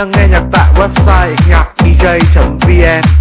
đang nghe nhạc tại website nhạc dj.vn